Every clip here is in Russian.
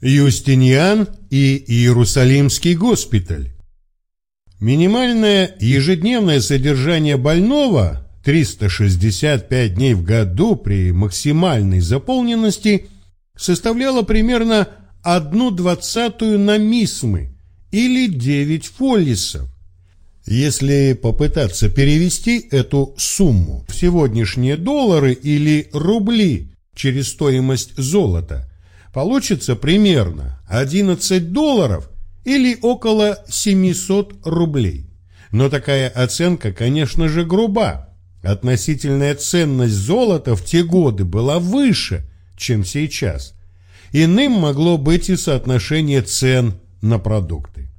Юстиниан и Иерусалимский госпиталь. Минимальное ежедневное содержание больного 365 дней в году при максимальной заполненности составляло примерно одну двадцатую на мисмы или 9 фолисов. Если попытаться перевести эту сумму в сегодняшние доллары или рубли через стоимость золота, получится примерно 11 долларов или около 700 рублей. Но такая оценка, конечно же, груба. Относительная ценность золота в те годы была выше, чем сейчас. Иным могло быть и соотношение цен на продукты.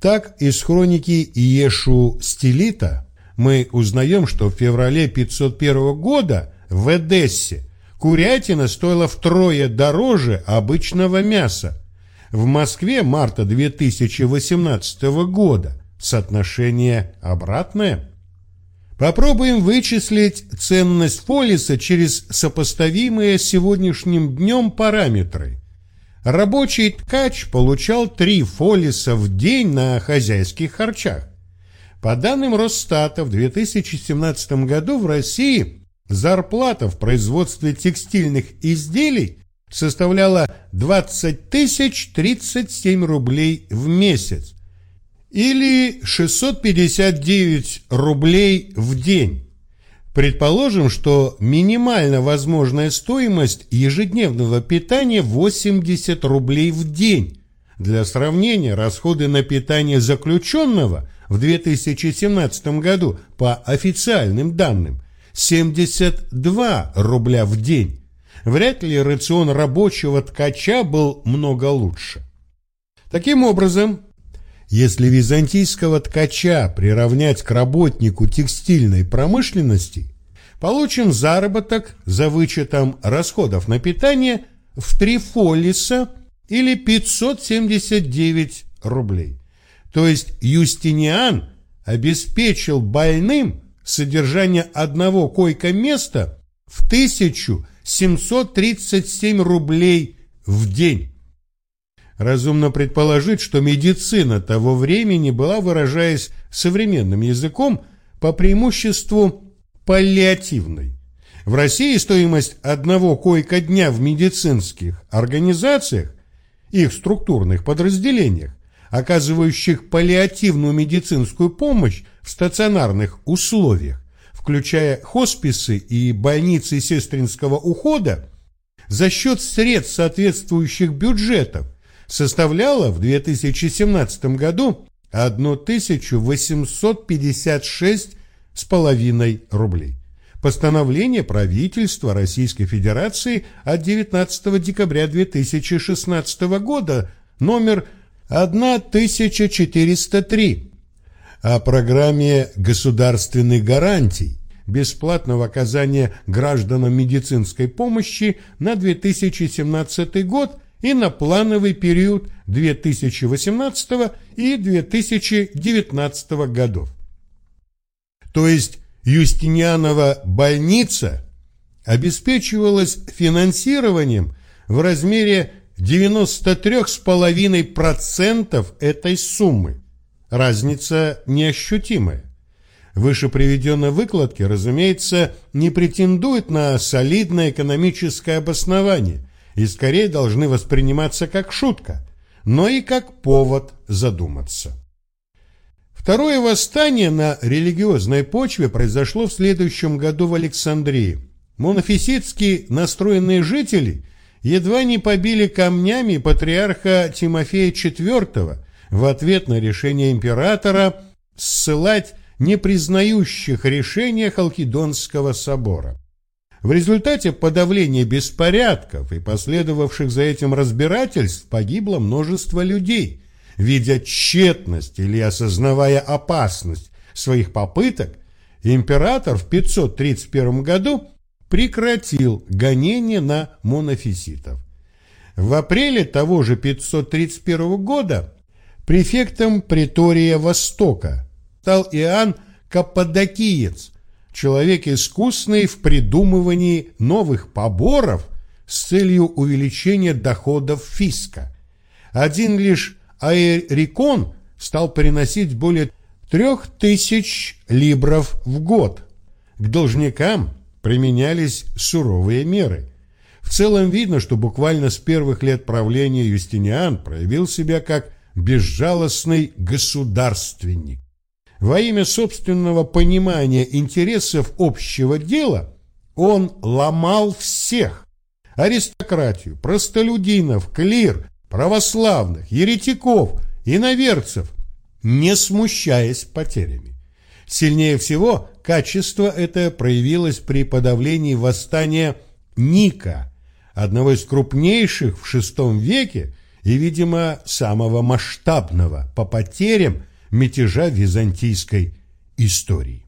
Так, из хроники Иешу Стилита мы узнаем, что в феврале 501 года в Эдессе Курятина стоила втрое дороже обычного мяса. В Москве марта 2018 года соотношение обратное. Попробуем вычислить ценность полиса через сопоставимые с сегодняшним днем параметры. Рабочий ткач получал три фолиса в день на хозяйских харчах. По данным Росстата, в 2017 году в России Зарплата в производстве текстильных изделий составляла 20 тысяч 37 рублей в месяц или 659 рублей в день. Предположим, что минимально возможная стоимость ежедневного питания 80 рублей в день. Для сравнения, расходы на питание заключенного в 2017 году по официальным данным 72 рубля в день. Вряд ли рацион рабочего ткача был много лучше. Таким образом, если византийского ткача приравнять к работнику текстильной промышленности, получим заработок за вычетом расходов на питание в три фолиса или 579 рублей. То есть Юстиниан обеспечил больным содержание одного койко-места в 1737 рублей в день. Разумно предположить, что медицина того времени была, выражаясь современным языком, по преимуществу паллиативной. В России стоимость одного койка-дня в медицинских организациях, их структурных подразделениях, оказывающих паллиативную медицинскую помощь в стационарных условиях, включая хосписы и больницы сестринского ухода, за счет средств соответствующих бюджетов составляла в 2017 году 1856,5 рублей. Постановление правительства Российской Федерации от 19 декабря 2016 года номер 1403 о программе государственных гарантий бесплатного оказания гражданам медицинской помощи на 2017 год и на плановый период 2018 и 2019 годов. То есть Юстинианова больница обеспечивалась финансированием в размере 93,5% этой суммы. Разница неощутимая. Выше приведенные выкладки, разумеется, не претендуют на солидное экономическое обоснование и скорее должны восприниматься как шутка, но и как повод задуматься. Второе восстание на религиозной почве произошло в следующем году в Александрии. Монофиситски настроенные жители – едва не побили камнями патриарха Тимофея IV в ответ на решение императора ссылать непризнающих решения Халкидонского собора. В результате подавления беспорядков и последовавших за этим разбирательств погибло множество людей. Видя тщетность или осознавая опасность своих попыток, император в 531 году прекратил гонение на монофиситов. В апреле того же 531 года префектом притория Востока стал Иоанн Каппадокиец, человек искусный в придумывании новых поборов с целью увеличения доходов фиска. Один лишь аэрикон стал приносить более трех тысяч либров в год. К должникам применялись суровые меры. В целом видно, что буквально с первых лет правления Юстиниан проявил себя как безжалостный государственник. Во имя собственного понимания интересов общего дела он ломал всех – аристократию, простолюдинов, клир, православных, еретиков, иноверцев, не смущаясь потерями. Сильнее всего качество это проявилось при подавлении восстания Ника, одного из крупнейших в VI веке и, видимо, самого масштабного по потерям мятежа византийской истории.